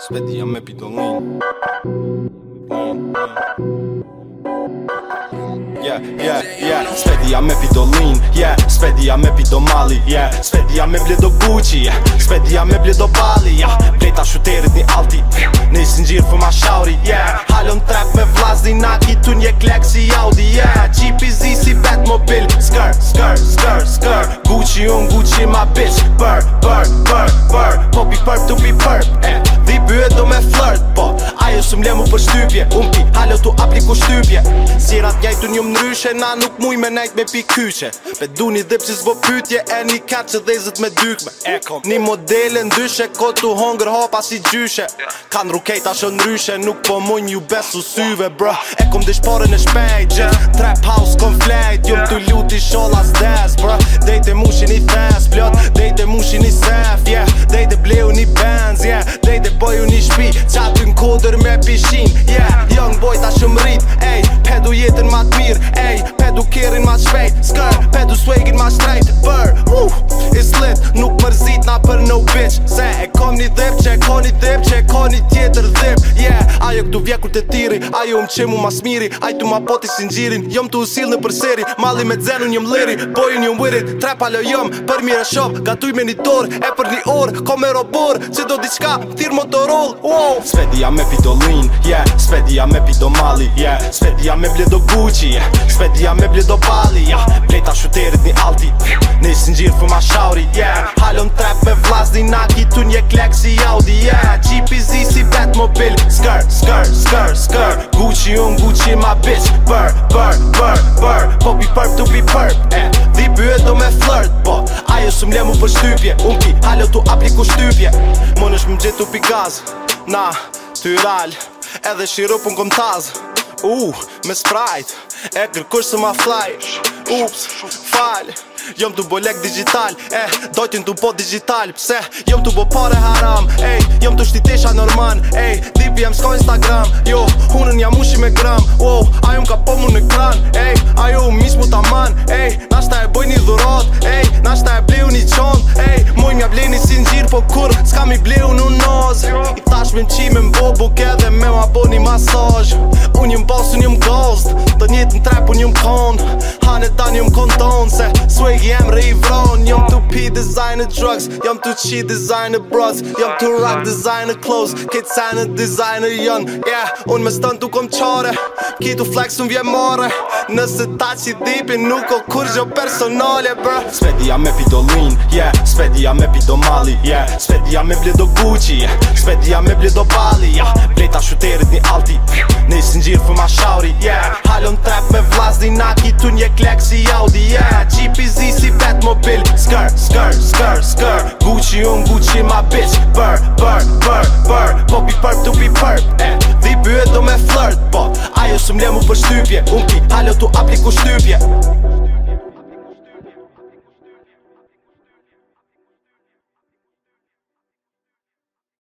Sveti jam me pitollin Yeah, yeah, yeah Sveti jam me pitollin Yeah, sveti jam me pitomali Yeah, sveti jam me bledo buqi Yeah, sveti jam me bledo bali Yeah, pleta shuterit një alti Së në gjirë ma shauri, yeah Halëm trep me vlasni naki Tu një klek si Audi, yeah Qip i zi si Batmobile Skrr, skrr, skrr, skrr Gucci un, Gucci ma bitch Bërë, bërë apliku shtypje Sirat njajtu një nryshe Na nuk muj me nejt me pikyqe Pe du një dhipqis vë pytje E një kat që dhezit me dykme Një modele ndyshe Kotu hongër hopa si gjyshe Kan rukejt ashtë nryshe Nuk po mund një besu syve bro E kom dish pare në shpejt Trap house kon flejt Jum të luti shollas des bro Dejt e mushin i the ju një shpi Qa ty në me pishin Yeah, young boy ta shumë rrit Ej, pedu jetën ma të mirë Ej, pedu kerin ma shpejt Skër, pedu swagin ma shtrejt Burr, uff, uh, it's lit Nuk mërzit na për no bitch Se koni dhep, që e koni dhep, që e koni tjetër dhep Yeah, ajo këtu vjekur të tiri, ajo më qemu ma smiri Aj tu ma poti si njirin, jom të usil në përseri Mali me dzenu njëm liri, boju njëm wirit Tre palo jom, për mire shop, gatuj me një tor E për një or, ko me robor, që do diqka, thirë motorol wow. Svedia me pidolin, yeah, spedia me pidomali, yeah Spedia me bledo guqi, yeah, svedia me bledo bali, yeah Bleta shuterit një alti, ne si njirë fëma shauri, yeah di naki tu një klek si Audi yeah. Qip zi si Batmobile Skr, skr, skr, skr Gucci un Gucci ma bitch Burr, burr, burr, burr Po pi përp tu pi përp Dhi bëhe do me flirt Po, ajo së mle mu shtypje Un ki halo tu apliku shtypje Mon është më gjithu pi gaz Na, ty Edhe shirup pun kom taz Uh, me sprite E kërkush se ma fly Ups, falj Jom të bolek digital, eh, dojtin të po digital Pse, jom të bo pare haram, ej, jom të shtitesha norman Ej, dipi jem s'ko Instagram, jo, hunën jam ushi me gram Wow, ajo m'ka po mu në kran, ej, ajo u mis mu taman Ej, nashta e boj një dhurat, ej, nashta e bleu një qond Ej, muj m'ja blej një sinjir, po kur, s'ka mi bleu në noz I tash me me m'bo buke dhe me m'a bo një masaj Unë jëm boss, unë jëm ghost, të njëtë në trap, unë kond planet tani jom konton se Swag jem rë i vron Jom të pi drugs Jom të qi designer bros Jom të rock designer clothes Kejt sajnë e designer e Yeah, unë me stën të kom qare Ki të flex unë vje more Nëse ta qi dipin nuk o kur gjo personale bro Spedia me pi do lean Yeah, spedia me pi do mali Yeah, spedia me bledo Gucci Yeah, spedia me bledo Bali Yeah, pleta shuterit një alti Nisë në gjirë për ma shauri yeah. Halon trep me vlazni naki Tu një klek si Audi yeah. Gjipi zi si vet mobil Skr, skr, skr, skr Gucci un, Gucci ma bitch Bër, bër, bër, bër Popi përp tuk